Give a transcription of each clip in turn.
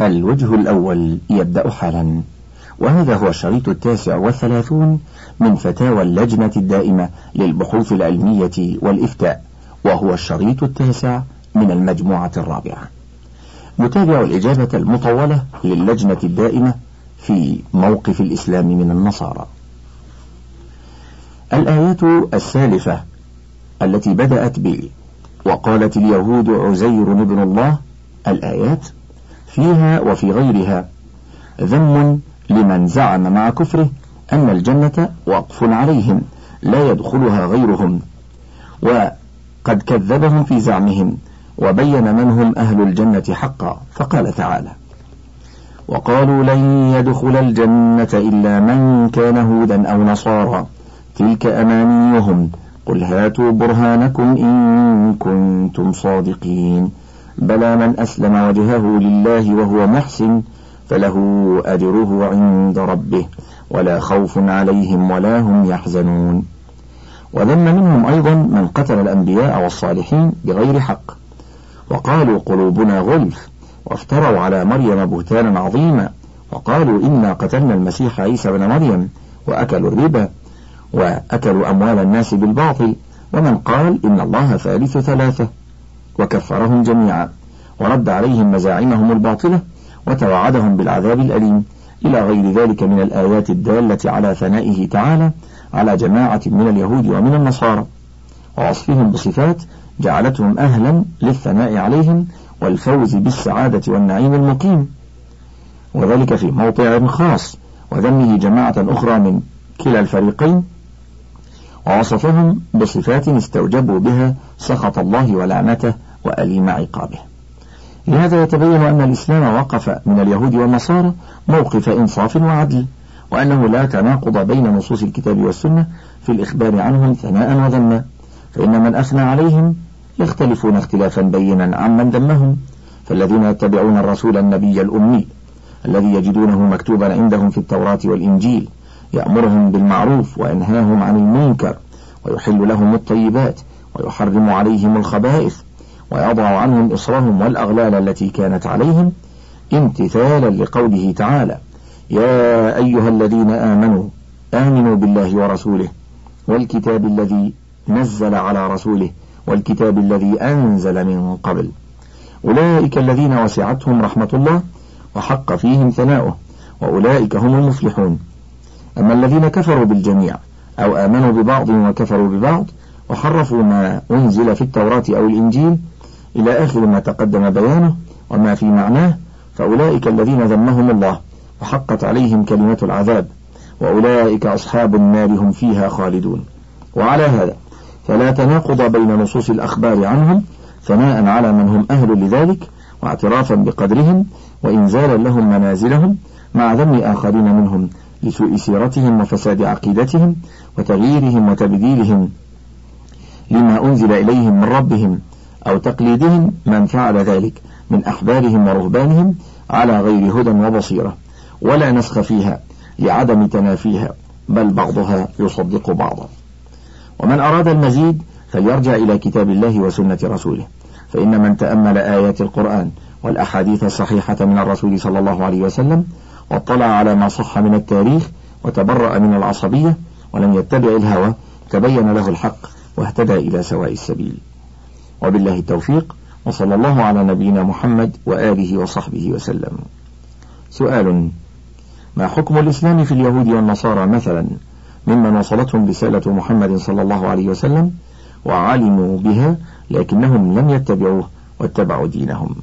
الوجه الأول يبدأ حالا. وهذا هو الشريط التاسع والثلاثون من فتاوى اللجنة الدائمة للبحوث العلمية والإفتاء وهو الشريط التاسع من المجموعة الرابعة. نتابع الإجابة المطولة للجنة الدائمة في موقف الإسلام من النصارى. الآيات السالفة التي بدأت ب وقالت اليهود عزير ابن الله الآيات فيها وفي غيرها. ذم لمن زعم مع كفره أن الجنة وقف عليهم لا يدخلها غيرهم. وقد كذبهم في زعمهم وبين من هم أهل الجنة حقا فقال تعالى وقالوا لن يدخل الجنة إلا من كان هودا أو نصارى. تلك أمانيهم. قل هاتوا برهانكم إن كنتم صادقين. بلى من أسلم وجهه لله وهو محسن فله أجره عند ربه ولا خوف عليهم ولا هم يحزنون. وذم منهم أيضا من قتل الأنبياء والصالحين بغير حق. وقالوا قلوبنا غلف وافتروا على مريم بهتانا عظيما. وقالوا إنا قتلنا المسيح عيسى بن مريم وأكلوا الربا وأكلوا أموال الناس بالباطل. ومن قال إن الله ثالث ثلاثة. وكفرهم جميعا ورد عليهم مزاعمهم الباطلة وتوعدهم بالعذاب الأليم. إلى غير ذلك من الآيات الدالة على ثنائه تعالى على جماعة من اليهود ومن النصارى. ووصفهم بصفات جعلتهم أهلا للثناء عليهم والفوز بالسعادة والنعيم المقيم. وذلك في موضع خاص وذمه جماعة أخرى من كلا الفريقين ووصفهم بصفات استوجبوا بها سخط الله ولعنته وأليم عقابه. لهذا يتبين أن الإسلام وقف من اليهود والنصارى موقف إنصاف وعدل وأنه لا تناقض بين نصوص الكتاب والسنة في الإخبار عنهم ثناء وذما فإن من أثنى عليهم يختلفون اختلافا بينا عمن ذمهم فالذين يتبعون الرسول النبي الأمي الذي يجدونه مكتوبا عندهم في التوراة والإنجيل يأمرهم بالمعروف وينهاهم عن المنكر ويحل لهم الطيبات ويحرم عليهم الخبائث ويضع عنهم إصرهم والأغلال التي كانت عليهم. امتثالا لقوله تعالى يا أيها الذين آمنوا آمنوا بالله ورسوله والكتاب الذي نزل على رسوله والكتاب الذي أنزل من قبل. أولئك الذين وسعتهم رحمة الله وحق فيهم ثناؤه وأولئك هم المفلحون. أما الذين كفروا بالجميع أو آمنوا ببعض وكفروا ببعض وحرفوا ما أنزل في التوراة أو الإنجيل إلى آخر ما تقدم بيانه وما في معناه فأولئك الذين ذمهم الله وحقت عليهم كلمة العذاب وأولئك أصحاب النار هم فيها خالدون. وعلى هذا فلا تناقض بين نصوص الأخبار عنهم ثناء على من هم أهل لذلك واعترافا بقدرهم وإنزالا لهم منازلهم مع ذم آخرين منهم. لسوء سيرتهم وفساد عقيدتهم وتغييرهم وتبديلهم لما أنزل إليهم من ربهم أو تقليدهم من فعل ذلك من أحبارهم ورهبانهم على غير هدى وبصيرة ولا نسخ فيها لعدم تنافيها بل بعضها يصدق بعضا ومن أراد المزيد فليرجع إلى كتاب الله وسنة رسوله فإن من تأمل آيات القرآن والأحاديث الصحيحة من الرسول صلى الله عليه وسلم واطلع على ما صح من التاريخ وتبرأ من العصبية ولم يتبع الهوى تبين له الحق واهتدى إلى سواء السبيل. وبالله التوفيق وصلى الله على نبينا محمد وآله وصحبه وسلم. سؤال ما حكم الإسلام في اليهود والنصارى مثلا؟ ممن وصلتهم رسالة محمد صلى الله عليه وسلم وعلموا بها لكنهم لم يتبعوه واتبعوا دينهم.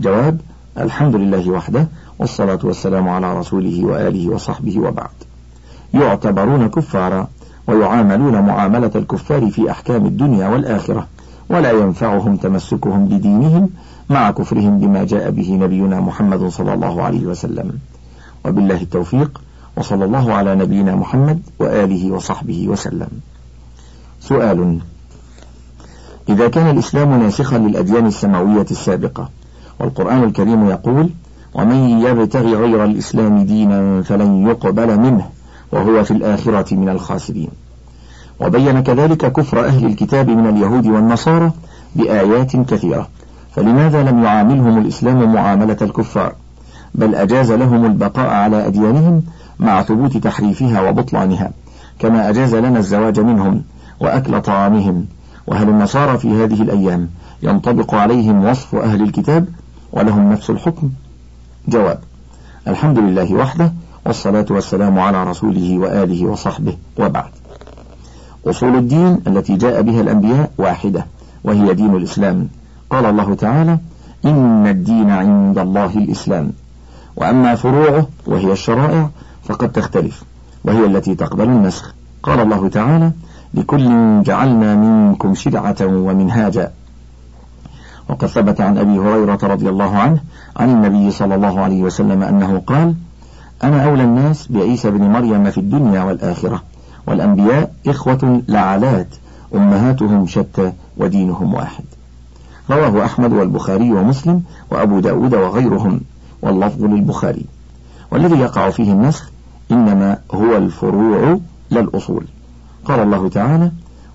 جواب الحمد لله وحده والصلاة والسلام على رسوله وآله وصحبه وبعد. يعتبرون كفارا ويعاملون معاملة الكفار في أحكام الدنيا والآخرة ولا ينفعهم تمسكهم بدينهم مع كفرهم بما جاء به نبينا محمد صلى الله عليه وسلم. وبالله التوفيق وصلى الله على نبينا محمد وآله وصحبه وسلم. سؤال إذا كان الإسلام ناسخا للأديان السماوية السابقة والقرآن الكريم يقول يبتغي غير الإسلام دينا فلن يقبل منه وهو في الآخرة من الخاسرين. وبين كذلك كفر أهل الكتاب من اليهود والنصارى بآيات كثيرة. فلماذا لم يعاملهم الإسلام معاملة الكفار؟ بل أجاز لهم البقاء على أديانهم مع ثبوت تحريفها وبطلانها كما أجاز لنا الزواج منهم وأكل طعامهم. وهل النصارى في هذه الأيام ينطبق عليهم وصف أهل الكتاب؟ ولهم نفس الحكم. جواب. الحمد لله وحده والصلاة والسلام على رسوله وآله وصحبه وبعد. أصول الدين التي جاء بها الأنبياء واحدة وهي دين الإسلام. قال الله تعالى إن الدين عند الله الإسلام. وأما فروعه وهي الشرائع فقد تختلف وهي التي تقبل النسخ. قال الله تعالى لكل جعلنا منكم شرعة ومنهاجا. وقد ثبت عن أبي هريرة رضي الله عنه عن النبي صلى الله عليه وسلم أنه قال أنا أولى الناس بعيسى بن مريم في الدنيا والآخرة والأنبياء إخوة لعلات أمهاتهم شتى ودينهم واحد. رواه أحمد والبخاري ومسلم وأبو داود وغيرهم واللفظ للبخاري. والذي يقع فيه النسخ إنما هو الفروع لا الأصول قال الله تعالى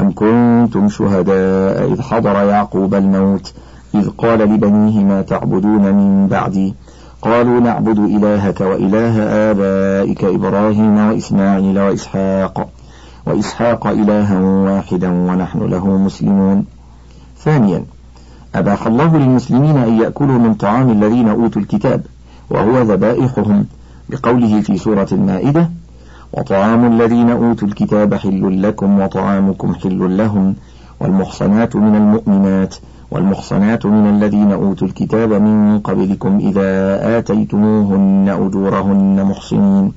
أم كنتم شهداء إذ حضر يعقوب الموت إذ قال لبنيه ما تعبدون من بعدي؟ قالوا نعبد إلهك وإله آبائك إبراهيم وإسماعيل وإسحاق وإسحاق إلها واحدا ونحن له مسلمون. ثانيا أباح الله للمسلمين أن يأكلوا من طعام الذين أوتوا الكتاب وهو ذبائحهم بقوله في سورة المائدة وطعام الذين أوتوا الكتاب حل لكم وطعامكم حل لهم والمحصنات من المؤمنات والمحصنات من الذين أوتوا الكتاب من قبلكم إذا آتيتموهن أجورهن محصنين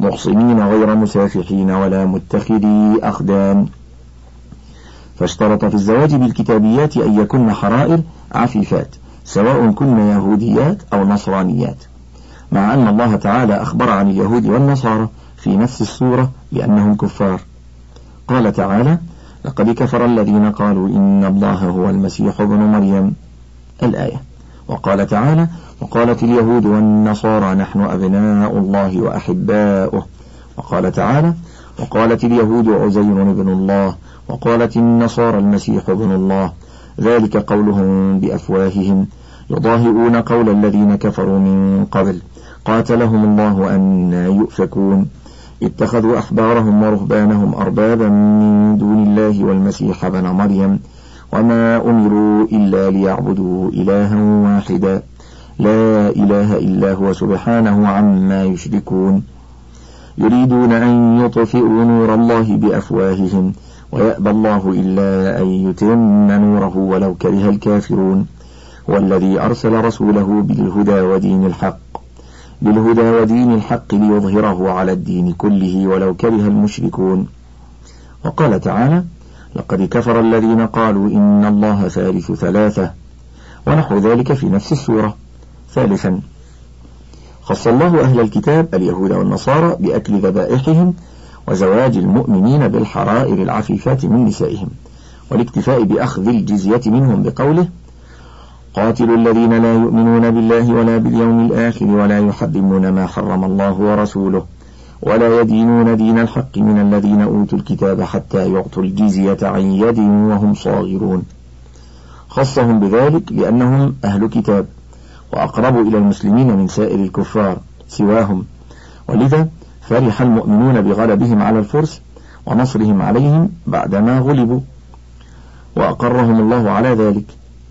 محصنين غير مسافحين ولا متخذي أخدان فاشترط في الزواج بالكتابيات أن يكن حرائر عفيفات سواء كن يهوديات أو نصرانيات. مع أن الله تعالى أخبر عن اليهود والنصارى في نفس السورة بأنهم كفار. قال تعالى لقد كفر الذين قالوا إن الله هو المسيح ابن مريم. الآية. وقال تعالى وقالت اليهود والنصارى نحن أبناء الله وأحباؤه. وقال تعالى وقالت اليهود عزير ابن الله وقالت النصارى المسيح ابن الله. ذلك قولهم بأفواههم يضاهئون قول الذين كفروا من قبل قاتلهم الله أن يؤفكون. اتخذوا أحبارهم ورهبانهم أربابا من دون الله والمسيح بن مريم وما أمروا إلا ليعبدوا إلها واحدا. لا إله إلا هو سبحانه عما يشركون. يريدون أن يطفئوا نور الله بأفواههم ويأبى الله إلا أن يتم نوره ولو كره الكافرون. هو الذي أرسل رسوله بالهدى ودين الحق. بالهدى ودين الحق ليظهره على الدين كله ولو كره المشركون. وقال تعالى لقد كفر الذين قالوا إن الله ثالث ثلاثة ونحو ذلك في نفس السورة. ثالثا خص الله أهل الكتاب اليهود والنصارى بأكل ذبائحهم وزواج المؤمنين بالحرائر العفيفات من نسائهم والاكتفاء بأخذ الجزية منهم بقوله قاتلوا الذين لا يؤمنون بالله ولا باليوم الآخر ولا يحرمون ما حرم الله ورسوله ولا يدينون دين الحق من الذين أوتوا الكتاب حتى يعطوا الجزية عن يد وهم صاغرون. خصهم بذلك لأنهم أهل كتاب وأقرب إلى المسلمين من سائر الكفار سواهم. ولذا فرح المؤمنون بغلبهم على الفرس ونصرهم عليهم بعدما غلبوا. وأقرهم الله على ذلك.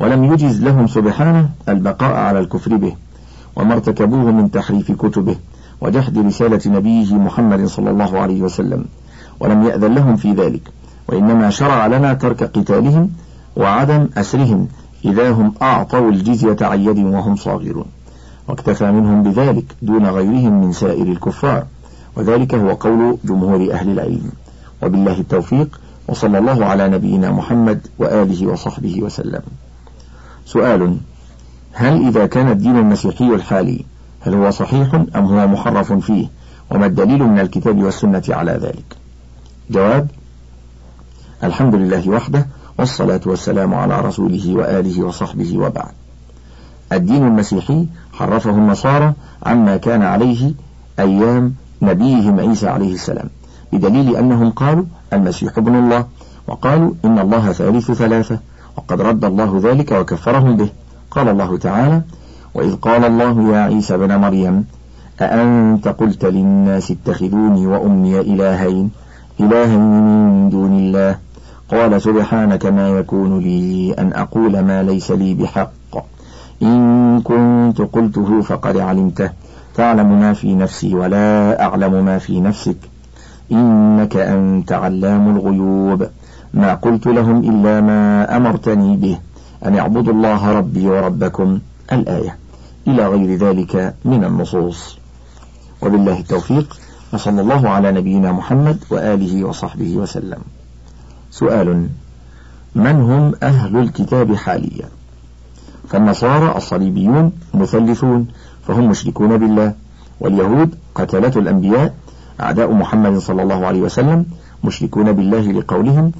ولم يجز لهم سبحانه البقاء على الكفر به وما ارتكبوه من تحريف كتبه وجحد رسالة نبيه محمد صلى الله عليه وسلم ولم يأذن لهم في ذلك وإنما شرع لنا ترك قتالهم وعدم أسرهم إذا هم أعطوا الجزية عن يد وهم صاغرون. واكتفى منهم بذلك دون غيرهم من سائر الكفار وذلك هو قول جمهور أهل العلم. وبالله التوفيق وصلى الله على نبينا محمد وآله وصحبه وسلم. سؤال هل إذا كان الدين المسيحي الحالي هل هو صحيح أم هو محرف فيه؟ وما الدليل من الكتاب والسنة على ذلك؟ جواب الحمد لله وحده والصلاة والسلام على رسوله وآله وصحبه وبعد. الدين المسيحي حرفه النصارى عما كان عليه أيام نبيهم عيسى عليه السلام بدليل أنهم قالوا المسيح ابن الله. وقالوا إن الله ثالث ثلاثة. وقد رد الله ذلك وكفرهم به. قال الله تعالى وإذ قال الله يا عيسى بن مريم أأنت قلت للناس اتخذوني وأمي إلهين؟ إلهين من دون الله. قال سبحانك ما يكون لي أن أقول ما ليس لي بحق. إن كنت قلته فقد علمته. تعلم ما في نفسي ولا أعلم ما في نفسك. إنك أنت علام الغيوب. ما قلت لهم إلا ما أمرتني به. أن اعبدوا الله ربي وربكم الآية. إلى غير ذلك من النصوص. وبالله التوفيق. وصلى الله على نبينا محمد وآله وصحبه وسلم. سؤال. من هم أهل الكتاب حاليا؟ فالنصارى الصليبيون مثلثون فهم مشركون بالله. واليهود قتلة الأنبياء أعداء محمد صلى الله عليه وسلم مشركون بالله لقولهم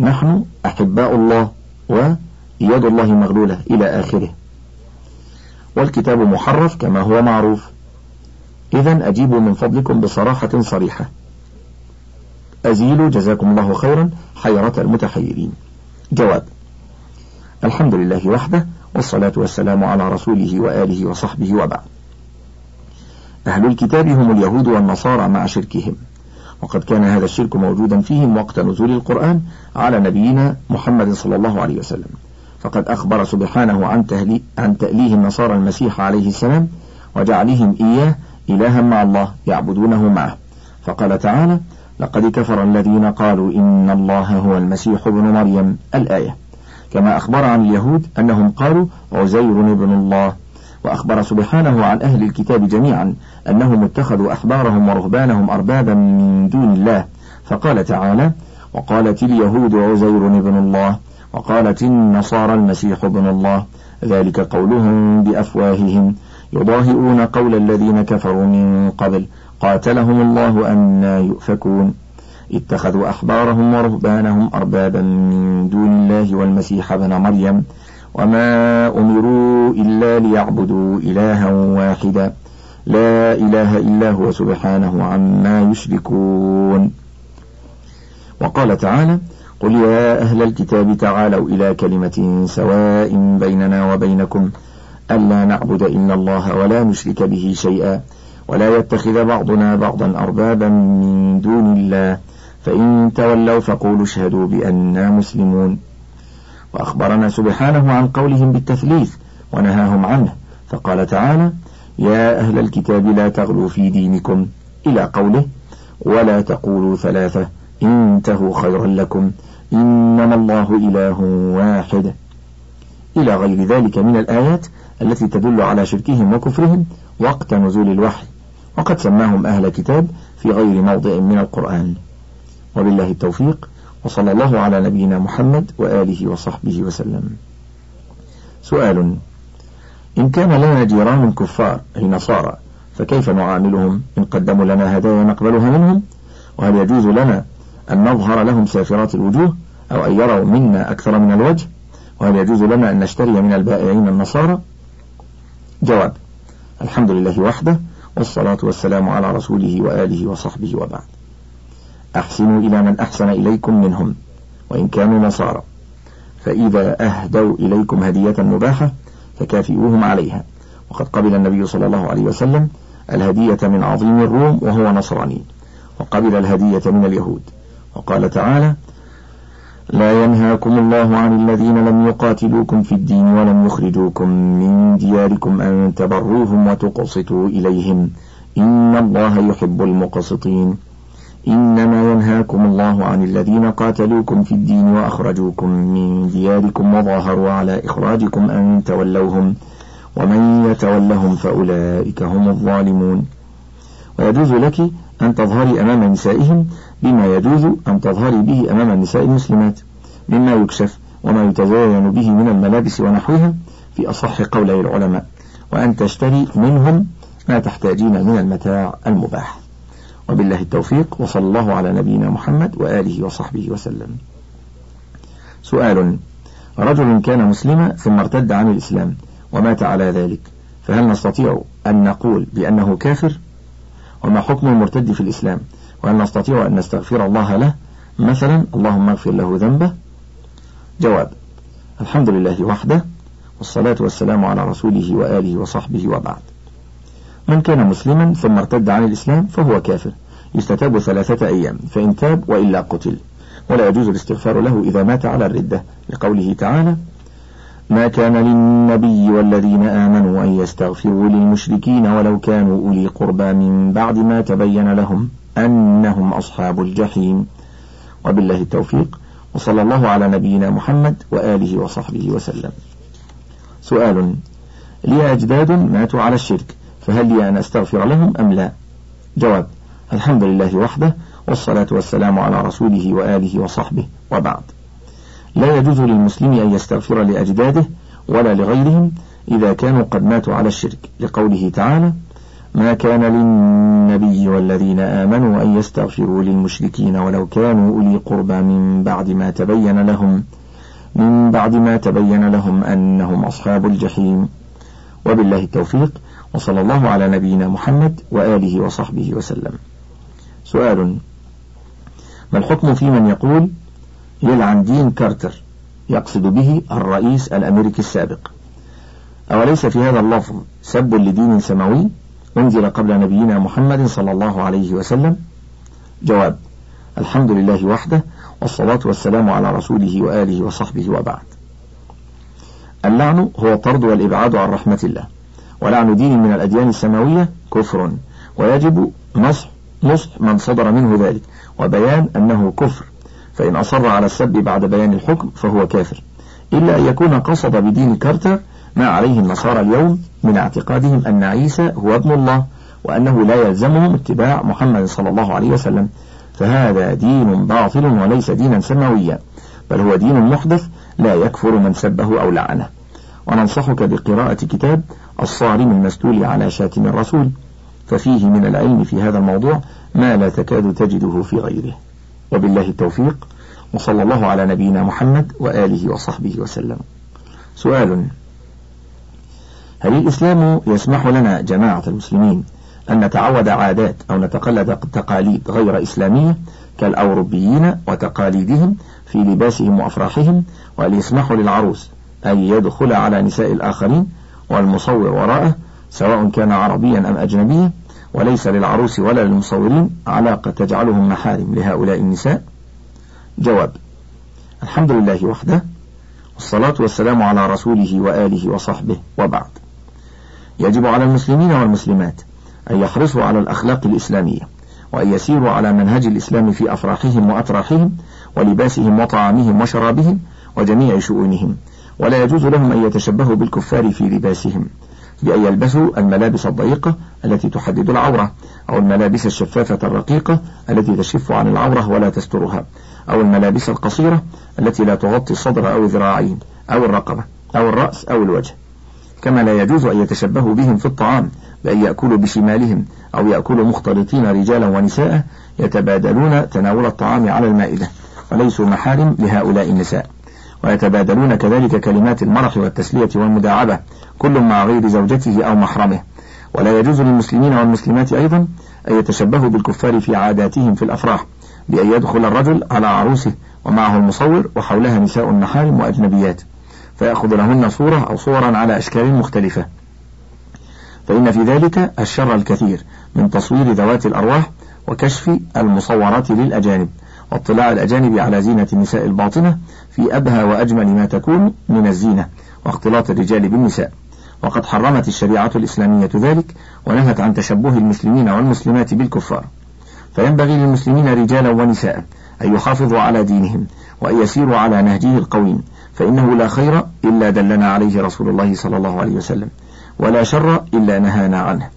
نحن أحباء الله ويد الله مغلولة إلى آخره. والكتاب محرف كما هو معروف. إذا أجيبوا من فضلكم بصراحة صريحة. أزيلوا جزاكم الله خيرا حيرة المتحيرين. جواب الحمد لله وحده والصلاة والسلام على رسوله وآله وصحبه وبعد. أهل الكتاب هم اليهود والنصارى مع شركهم. وقد كان هذا الشرك موجودا فيهم وقت نزول القرآن على نبينا محمد صلى الله عليه وسلم. فقد أخبر سبحانه عن, تهلي عن تأليه النصارى المسيح عليه السلام وجعلهم إياه إلها مع الله يعبدونه معه. فقال تعالى لقد كفر الذين قالوا إن الله هو المسيح ابن مريم. الآية. كما أخبر عن اليهود أنهم قالوا عزير ابن الله. وأخبر سبحانه عن أهل الكتاب جميعا أنهم اتخذوا أحبارهم ورهبانهم أربابا من دون الله. فقال تعالى وقالت اليهود عزير ابن الله وقالت النصارى المسيح ابن الله. ذلك قولهم بأفواههم يضاهئون قول الذين كفروا من قبل قاتلهم الله أن يؤفكون. اتخذوا أحبارهم ورهبانهم أربابا من دون الله والمسيح ابن مريم. وما أمروا إلا ليعبدوا إلها واحدا. لا إله إلا هو سبحانه عما يشركون. وقال تعالى قل يا أهل الكتاب تعالوا إلى كلمة سواء بيننا وبينكم. ألا نعبد إلا الله ولا نشرك به شيئا. ولا يتخذ بعضنا بعضا أربابا من دون الله. فإن تولوا فقولوا اشهدوا بأننا مسلمون. وأخبرنا سبحانه عن قولهم بالتثليث ونهاهم عنه فقال تعالى يا أهل الكتاب لا تغلوا في دينكم إلى قوله ولا تقولوا ثلاثة انتهوا خيرا لكم إنما الله إله واحد. إلى غير ذلك من الآيات التي تدل على شركهم وكفرهم وقت نزول الوحي وقد سماهم أهل كتاب في غير موضع من القرآن. وبالله التوفيق. وصلى الله على نبينا محمد وآله وصحبه وسلم. سؤال إن كان لنا جيران كفار أي نصارى فكيف نعاملهم؟ إن قدموا لنا هدايا نقبلها منهم؟ وهل يجوز لنا أن نظهر لهم سافرات الوجوه أو أن يروا منا أكثر من الوجه؟ وهل يجوز لنا أن نشتري من البائعين النصارى؟ جواب الحمد لله وحده والصلاة والسلام على رسوله وآله وصحبه وبعد. أحسنوا إلى من أحسن إليكم منهم وإن كانوا نصارى. فإذا أهدوا إليكم هدية مباحة فكافئوهم عليها. وقد قبل النبي صلى الله عليه وسلم الهدية من عظيم الروم وهو نصراني. وقبل الهدية من اليهود. وقال تعالى لا ينهاكم الله عن الذين لم يقاتلوكم في الدين ولم يخرجوكم من دياركم أن تبروهم وتقسطوا إليهم. إن الله يحب المقسطين. إنما ينهاكم الله عن الذين قاتلوكم في الدين وأخرجوكم من دياركم وظاهروا على إخراجكم أن تولوهم ومن يتولهم فأولئك هم الظالمون. ويجوز لك أن تظهري أمام نسائهم بما يجوز أن تظهري به أمام النساء المسلمات مما يكشف وما يتزين به من الملابس ونحوها في أصح قولي العلماء وأن تشتري منهم ما تحتاجين من المتاع المباح. وبالله التوفيق وصلى الله على نبينا محمد وآله وصحبه وسلم. سؤال رجل كان مسلما ثم ارتد عن الإسلام ومات على ذلك فهل نستطيع أن نقول بأنه كافر؟ وما حكم المرتد في الإسلام؟ وهل نستطيع أن نستغفر الله له؟ مثلا اللهم اغفر له ذنبه. جواب الحمد لله وحده والصلاة والسلام على رسوله وآله وصحبه وبعد. من كان مسلما ثم ارتد عن الإسلام فهو كافر. يستتاب ثلاثة أيام فإن تاب وإلا قتل. ولا يجوز الاستغفار له إذا مات على الردة. لقوله تعالى ما كان للنبي والذين آمنوا أن يستغفروا للمشركين ولو كانوا أولي قربى من بعد ما تبين لهم أنهم أصحاب الجحيم. وبالله التوفيق وصلى الله على نبينا محمد وآله وصحبه وسلم. سؤال لي أجداد ماتوا على الشرك فهل لي أن أستغفر لهم أم لا؟ جواب الحمد لله وحده والصلاة والسلام على رسوله وآله وصحبه وبعد. لا يجوز للمسلم أن يستغفر لأجداده ولا لغيرهم إذا كانوا قد ماتوا على الشرك. لقوله تعالى ما كان للنبي والذين آمنوا أن يستغفروا للمشركين ولو كانوا أولي قربى من بعد ما تبين لهم من بعد ما تبين لهم أنهم أصحاب الجحيم. وبالله التوفيق. وصلى الله على نبينا محمد وآله وصحبه وسلم. سؤال ما الحكم في من يقول يلعن دين كارتر يقصد به الرئيس الأمريكي السابق؟ أوليس في هذا اللفظ سب لدين سماوي أنزل قبل نبينا محمد صلى الله عليه وسلم؟ جواب الحمد لله وحده والصلاة والسلام على رسوله وآله وصحبه وبعد. اللعن هو الطرد والإبعاد عن رحمة الله. ولعن دين من الأديان السماوية كفر. ويجب نصح نصح من صدر منه ذلك. وبيان أنه كفر. فإن أصر على السب بعد بيان الحكم فهو كافر. إلا أن يكون قصد بدين كافر ما عليه النصارى اليوم من اعتقادهم أن عيسى هو ابن الله وأنه لا يلزمهم اتباع محمد صلى الله عليه وسلم. فهذا دين باطل وليس دينا سماويا بل هو دين محدث لا يكفر من سبه أو لعنه. وننصحك بقراءة كتاب الصارم المستول على شاتم الرسول ففيه من العلم في هذا الموضوع ما لا تكاد تجده في غيره. وبالله التوفيق وصلى الله على نبينا محمد وآله وصحبه وسلم. سؤال هل الإسلام يسمح لنا جماعة المسلمين أن نتعود عادات أو نتقلد تقاليد غير إسلامية كالأوروبيين وتقاليدهم في لباسهم وأفراحهم وهل يسمح للعروس أن يدخل على نساء الآخرين والمصور وراءه سواء كان عربيا أم أجنبيا وليس للعروس ولا للمصورين علاقة تجعلهم محارم لهؤلاء النساء. جواب الحمد لله وحده والصلاة والسلام على رسوله وآله وصحبه وبعد. يجب على المسلمين والمسلمات أن يحرصوا على الأخلاق الإسلامية وأن يسيروا على منهج الإسلام في أفراحهم وأتراحهم ولباسهم وطعامهم وشرابهم وجميع شؤونهم. ولا يجوز لهم أن يتشبهوا بالكفار في لباسهم بأن يلبسوا الملابس الضيقة التي تحدد العورة أو الملابس الشفافة الرقيقة التي تشف عن العورة ولا تسترها أو الملابس القصيرة التي لا تغطي الصدر أو الذراعين أو الرقبة أو الرأس أو الوجه. كما لا يجوز أن يتشبهوا بهم في الطعام بأن يأكلوا بشمالهم أو يأكلوا مختلطين رجالا ونساء يتبادلون تناول الطعام على المائدة وليسوا محارم لهؤلاء النساء. ويتبادلون كذلك كلمات المرح والتسلية والمداعبة كل مع غير زوجته أو محرمه. ولا يجوز للمسلمين والمسلمات أيضا أن يتشبهوا بالكفار في عاداتهم في الأفراح بأن يدخل الرجل على عروسه ومعه المصور وحولها نساء محارم وأجنبيات فيأخذ لهن صورة أو صورا على أشكال مختلفة. فإن في ذلك الشر الكثير من تصوير ذوات الأرواح وكشف المصورات للأجانب واطلاع الأجانب على زينة النساء الباطنة في أبهى وأجمل ما تكون من الزينة واختلاط الرجال بالنساء. وقد حرمت الشريعة الإسلامية ذلك ونهت عن تشبه المسلمين والمسلمات بالكفار. فينبغي للمسلمين رجالا ونساء أن يحافظوا على دينهم وأن يسيروا على نهجه القويم فإنه لا خير إلا دلنا عليه رسول الله صلى الله عليه وسلم ولا شر إلا نهانا عنه.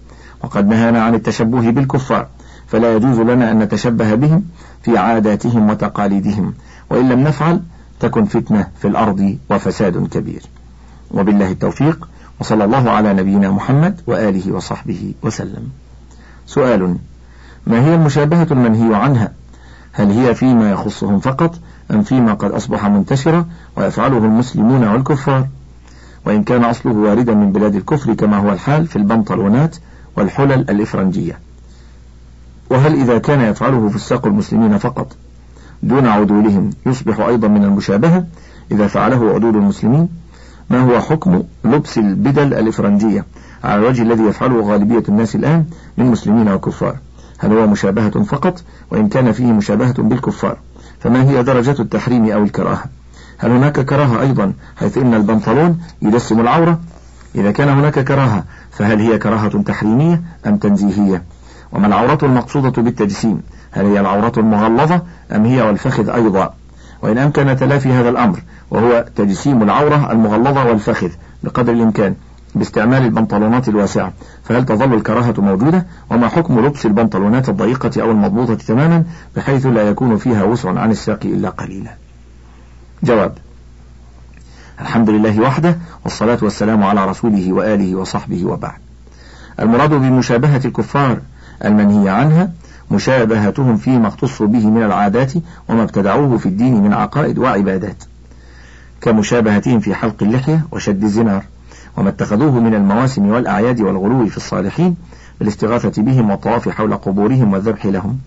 وقد نهانا عن التشبه بالكفار فلا يجوز لنا أن نتشبه بهم في عاداتهم وتقاليدهم وإن لم نفعل تكن فتنة في الأرض وفساد كبير. وبالله التوفيق وصلى الله على نبينا محمد وآله وصحبه وسلم. سؤال ما هي المشابهة المنهي عنها؟ هل هي فيما يخصهم فقط أم فيما قد أصبح منتشرا ويفعله المسلمون والكفار؟ وإن كان أصله واردا من بلاد الكفر كما هو الحال في البنطلونات والحلل الإفرنجية. وهل إذا كان يفعله فساق المسلمين فقط؟ دون عدولهم. يصبح أيضا من المشابهة إذا فعله عدول المسلمين. ما هو حكم لبس البدل الإفرنجية؟ على الوجه الذي يفعله غالبية الناس الآن من مسلمين وكفار. هل هو مشابهة فقط؟ وإن كان فيه مشابهة بالكفار فما هي درجة التحريم أو الكراهة؟ هل هناك كراهة أيضا حيث إن البنطلون يدسم العورة؟ إذا كان هناك كراهة فهل هي كراهة تحريمية أم تنزيهية؟ وما العورة المقصودة بالتجسيم؟ هل هي العورة المغلظة أم هي والفخذ أيضا؟ وإن أمكن تلافي هذا الأمر وهو تجسيم العورة المغلظة والفخذ بقدر الإمكان باستعمال البنطلونات الواسعة. فهل تظل الكراهة موجودة؟ وما حكم لبس البنطلونات الضيقة أو المضبوطة تماما؟ بحيث لا يكون فيها وسع عن الساق إلا قليلا. جواب الحمد لله وحده والصلاة والسلام على رسوله وآله وصحبه وبعد. المراد بمشابهة الكفار المنهي عنها مشابهتهم فيما اختصوا به من العادات وما ابتدعوه في الدين من عقائد وعبادات كمشابهتهم في حلق اللحية وشد الزنار وما اتخذوه من المواسم والأعياد والغلو في الصالحين بالاستغاثة بهم والطواف حول قبورهم والذبح لهم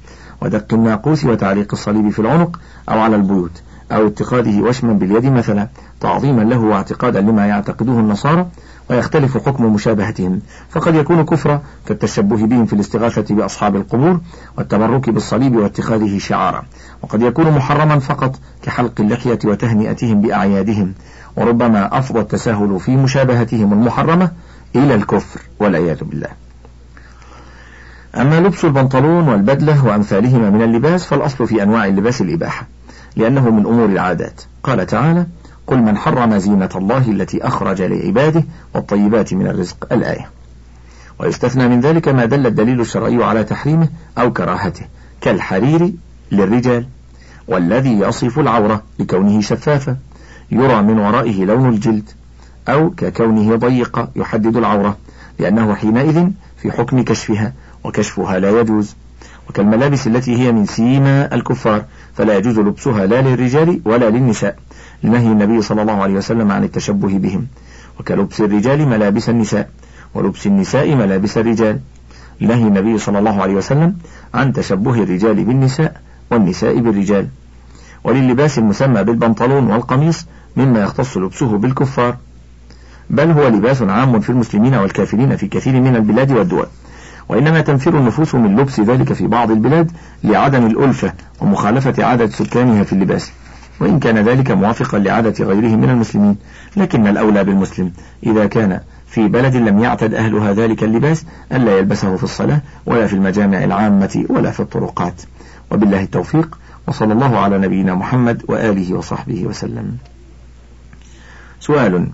ودق الناقوس وتعليق الصليب في العنق أو على البيوت أو اتخاذه وشما باليد مثلا تعظيما له واعتقادا لما يعتقده النصارى ويختلف حكم مشابهتهم فقد يكون كفرا كالتشبه بهم في الاستغاثة بأصحاب القبور والتبرك بالصليب واتخاذه شعارا. وقد يكون محرما فقط كحلق اللحية وتهنئتهم بأعيادهم. وربما أفضى التساهل في مشابهتهم المحرمة إلى الكفر والعياذ بالله. أما لبس البنطلون والبدلة وأمثالهما من اللباس فالأصل في أنواع اللباس الإباحة لأنه من أمور العادات. قال تعالى قل من حرم زينة الله التي أخرج لعباده والطيبات من الرزق. الآية. ويستثنى من ذلك ما دل الدليل الشرعي على تحريمه أو كراهته كالحرير للرجال والذي يصف العورة لكونه شفافا يرى من ورائه لون الجلد أو ككونه ضيق يحدد العورة لأنه حينئذ في حكم كشفها وكشفها لا يجوز. وكالملابس التي هي من سيما الكفار فلا يجوز لبسها لا للرجال ولا للنساء. لنهي النبي صلى الله عليه وسلم عن التشبه بهم. وكلبس الرجال ملابس النساء. ولبس النساء ملابس الرجال. لنهي النبي صلى الله عليه وسلم عن تشبه الرجال بالنساء والنساء بالرجال. وللباس المسمى بالبنطلون والقميص مما يختص لبسه بالكفار. بل هو لباس عام في المسلمين والكافرين في كثير من البلاد والدول. وإنما تنفر النفوس من لبس ذلك في بعض البلاد لعدم الألفة ومخالفة عادة سكانها في اللباس. وإن كان ذلك موافقا لعادة غيره من المسلمين. لكن الأولى بالمسلم. إذا كان في بلد لم يعتد أهلها ذلك اللباس ألا يلبسه في الصلاة ولا في المجامع العامة ولا في الطرقات. وبالله التوفيق وصلى الله على نبينا محمد وآله وصحبه وسلم. سؤال.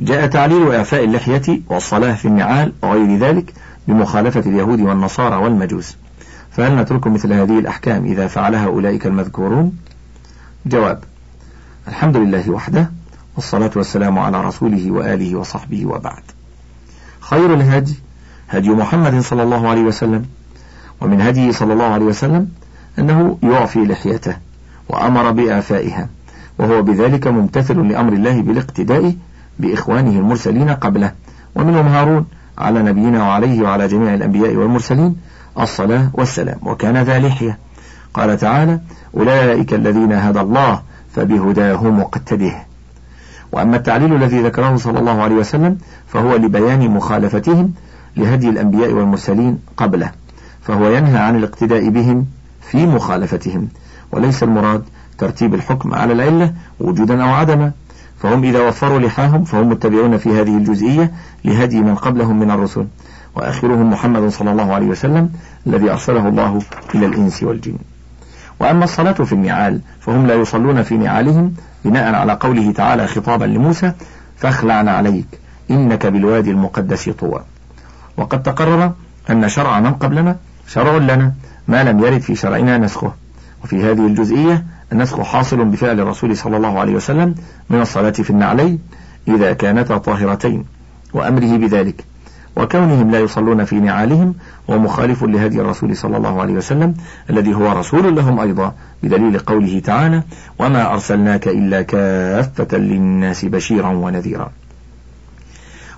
جاء تعليل إعفاء اللحية والصلاة في النعال وغير ذلك بمخالفة اليهود والنصارى والمجوس. فهل نترك مثل هذه الأحكام إذا فعلها أولئك المذكورون؟ جواب. الحمد لله وحده والصلاة والسلام على رسوله وآله وصحبه وبعد. خير الهدي هدي محمد صلى الله عليه وسلم ومن هديه صلى الله عليه وسلم أنه يعفي لحيته وأمر بإعفائها وهو بذلك ممتثل لأمر الله بالاقتداء بإخوانه المرسلين قبله ومنهم هارون على نبينا وعليه وعلى جميع الأنبياء والمرسلين الصلاة والسلام وكان ذا لحية. قال تعالى أولئك الذين هدى الله فبهداه مقتده. وأما التعليل الذي ذكره صلى الله عليه وسلم فهو لبيان مخالفتهم لهدي الأنبياء والمرسلين قبله فهو ينهى عن الاقتداء بهم في مخالفتهم وليس المراد ترتيب الحكم على العلة وجودا أو عدما فهم إذا وفروا لحاهم فهم متبعون في هذه الجزئية لهدي من قبلهم من الرسل وآخرهم محمد صلى الله عليه وسلم الذي أرسله الله إلى الإنس والجن. وأما الصلاة في النعال فهم لا يصلون في نعالهم بناء على قوله تعالى خطابا لموسى فاخلعن عليك إنك بالوادي المقدس طوى. وقد تقرر أن شرع من قبلنا شرع لنا ما لم يرد في شرعنا نسخه. وفي هذه الجزئية النسخ حاصل بفعل الرسول صلى الله عليه وسلم من الصلاة في النعلين إذا كانتا طاهرتين وأمره بذلك. وكونهم لا يصلون في نعالهم ومخالف لهدي الرسول صلى الله عليه وسلم الذي هو رسول لهم أيضا بدليل قوله تعالى وما أرسلناك إلا كافة للناس بشيرا ونذيرا.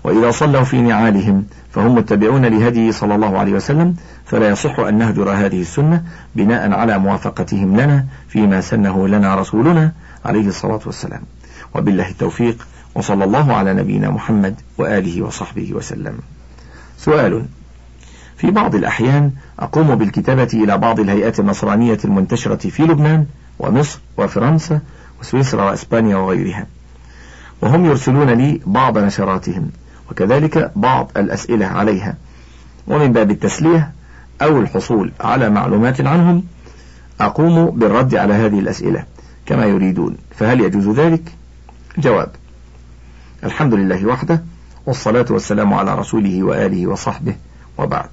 وإذا صلوا في نعالهم فهم متبعون لهديه صلى الله عليه وسلم فلا يصح أن نهجر هذه السنة بناء على موافقتهم لنا فيما سنه لنا رسولنا عليه الصلاة والسلام. وبالله التوفيق وصلى الله على نبينا محمد وآله وصحبه وسلم. سؤال في بعض الأحيان أقوم بالكتابة إلى بعض الهيئات النصرانية المنتشرة في لبنان ومصر وفرنسا وسويسرا وأسبانيا وغيرها وهم يرسلون لي بعض نشراتهم وكذلك بعض الأسئلة عليها ومن باب التسلية أو الحصول على معلومات عنهم أقوم بالرد على هذه الأسئلة كما يريدون فهل يجوز ذلك؟ جواب الحمد لله وحده والصلاة والسلام على رسوله وآله وصحبه وبعد.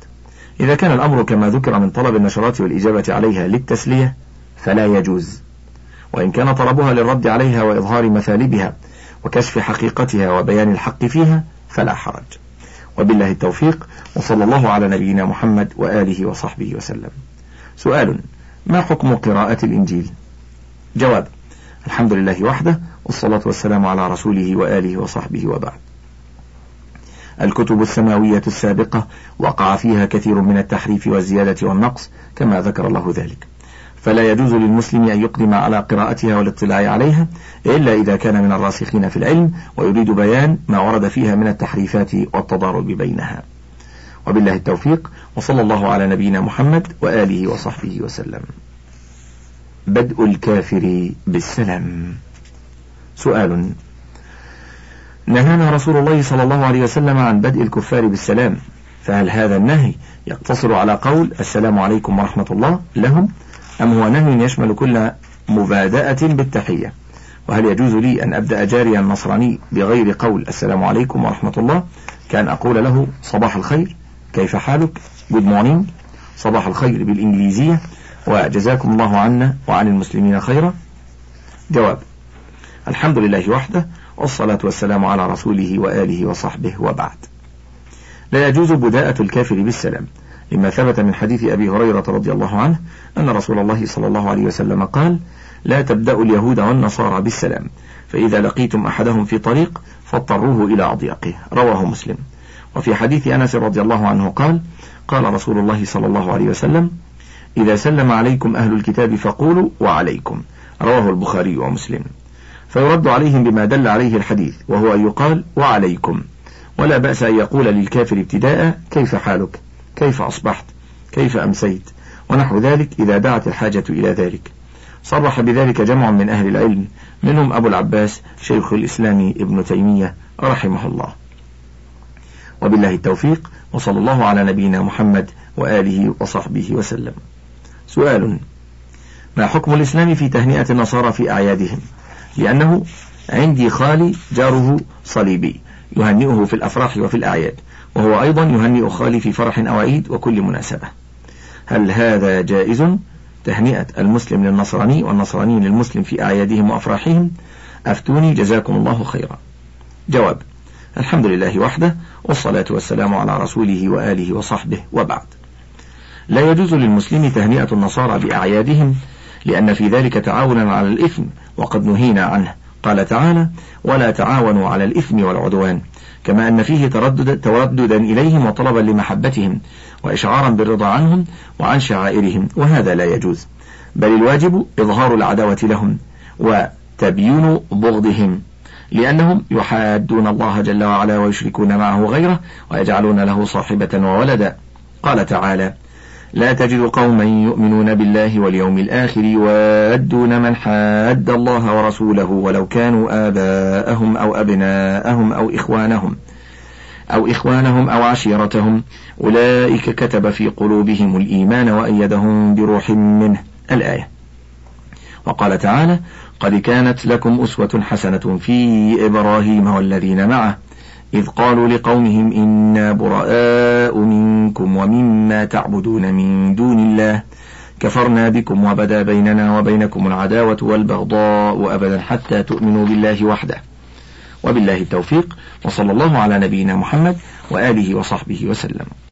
إذا كان الأمر كما ذكر من طلب النشرات والإجابة عليها للتسلية فلا يجوز وإن كان طلبها للرد عليها وإظهار مثالبها وكشف حقيقتها وبيان الحق فيها فلا حرج. وبالله التوفيق وصلى الله على نبينا محمد وآله وصحبه وسلم. سؤال ما حكم قراءة الإنجيل؟ جواب الحمد لله وحده والصلاة والسلام على رسوله وآله وصحبه وبعد. الكتب السماوية السابقة وقع فيها كثير من التحريف والزيادة والنقص كما ذكر الله ذلك. فلا يجوز للمسلم أن يقدم على قراءتها والاطلاع عليها إلا إذا كان من الراسخين في العلم ويريد بيان ما ورد فيها من التحريفات والتضارب بينها. وبالله التوفيق وصلى الله على نبينا محمد وآله وصحبه وسلم. بدء الكافر بالسلام. سؤال نهانا رسول الله صلى الله عليه وسلم عن بدء الكفار بالسلام. فهل هذا النهي يقتصر على قول السلام عليكم ورحمة الله لهم أم هو نهي يشمل كل مبادأة بالتحية؟ وهل يجوز لي أن أبدأ جاريا نصراني بغير قول السلام عليكم ورحمة الله؟ كان أقول له صباح الخير كيف حالك؟ Good morning. صباح الخير بالإنجليزية. وجزاكم الله عنا وعن المسلمين خيرا. جواب الحمد لله وحده والصلاة والسلام على رسوله وآله وصحبه وبعد. لا يجوز بداءة الكافر بالسلام لما ثبت من حديث أبي هريرة رضي الله عنه أن رسول الله صلى الله عليه وسلم قال لا تبدأوا اليهود والنصارى بالسلام فإذا لقيتم أحدهم في طريق فاضطروه إلى أضيقه. رواه مسلم. وفي حديث أنس رضي الله عنه قال قال رسول الله صلى الله عليه وسلم إذا سلم عليكم أهل الكتاب فقولوا وعليكم. رواه البخاري ومسلم. فيرد عليهم بما دل عليه الحديث وهو أن يقال وعليكم. ولا بأس أن يقول للكافر ابتداء كيف حالك؟ كيف أصبحت؟ كيف أمسيت؟ ونحو ذلك إذا دعت الحاجة إلى ذلك. صرح بذلك جمع من أهل العلم منهم أبو العباس شيخ الإسلام ابن تيمية رحمه الله. وبالله التوفيق وصلى الله على نبينا محمد وآله وصحبه وسلم. سؤال ما حكم الإسلام في تهنئة النصارى في أعيادهم؟ لأنه عندي خالي جاره صليبي يهنئه في الأفراح وفي الأعياد وهو أيضا يهنئ خالي في فرح أو عيد وكل مناسبة. هل هذا جائز؟ تهنئة المسلم للنصراني والنصراني للمسلم في أعيادهم وأفراحهم؟ أفتوني جزاكم الله خيرا. جواب الحمد لله وحده والصلاة والسلام على رسوله وآله وصحبه وبعد. لا يجوز للمسلم تهنئة النصارى بأعيادهم لأن في ذلك تعاونا على الإثم وقد نهينا عنه. قال تعالى ولا تعاونوا على الإثم والعدوان. كما أن فيه تردد ترددا إليهم وطلبا لمحبتهم وإشعارا بالرضا عنهم وعن شعائرهم وهذا لا يجوز. بل الواجب إظهار العداوة لهم وتبيين بغضهم لأنهم يحادون الله جل وعلا ويشركون معه غيره ويجعلون له صاحبة وولدا. قال تعالى لا تجد قوما يؤمنون بالله واليوم الآخر يوادون من حاد الله ورسوله ولو كانوا آباءهم أو أبناءهم أو إخوانهم أو إخوانهم أو عشيرتهم. أولئك كتب في قلوبهم الإيمان وأيدهم بروح منه. الآية. وقال تعالى قد كانت لكم أسوة حسنة في إبراهيم والذين معه إذ قالوا لقومهم إنا براء منكم ومما تعبدون من دون الله كفرنا بكم وبدا بيننا وبينكم العداوة والبغضاء أبدا حتى تؤمنوا بالله وحده وبالله التوفيق وصلى الله على نبينا محمد وآله وصحبه وسلم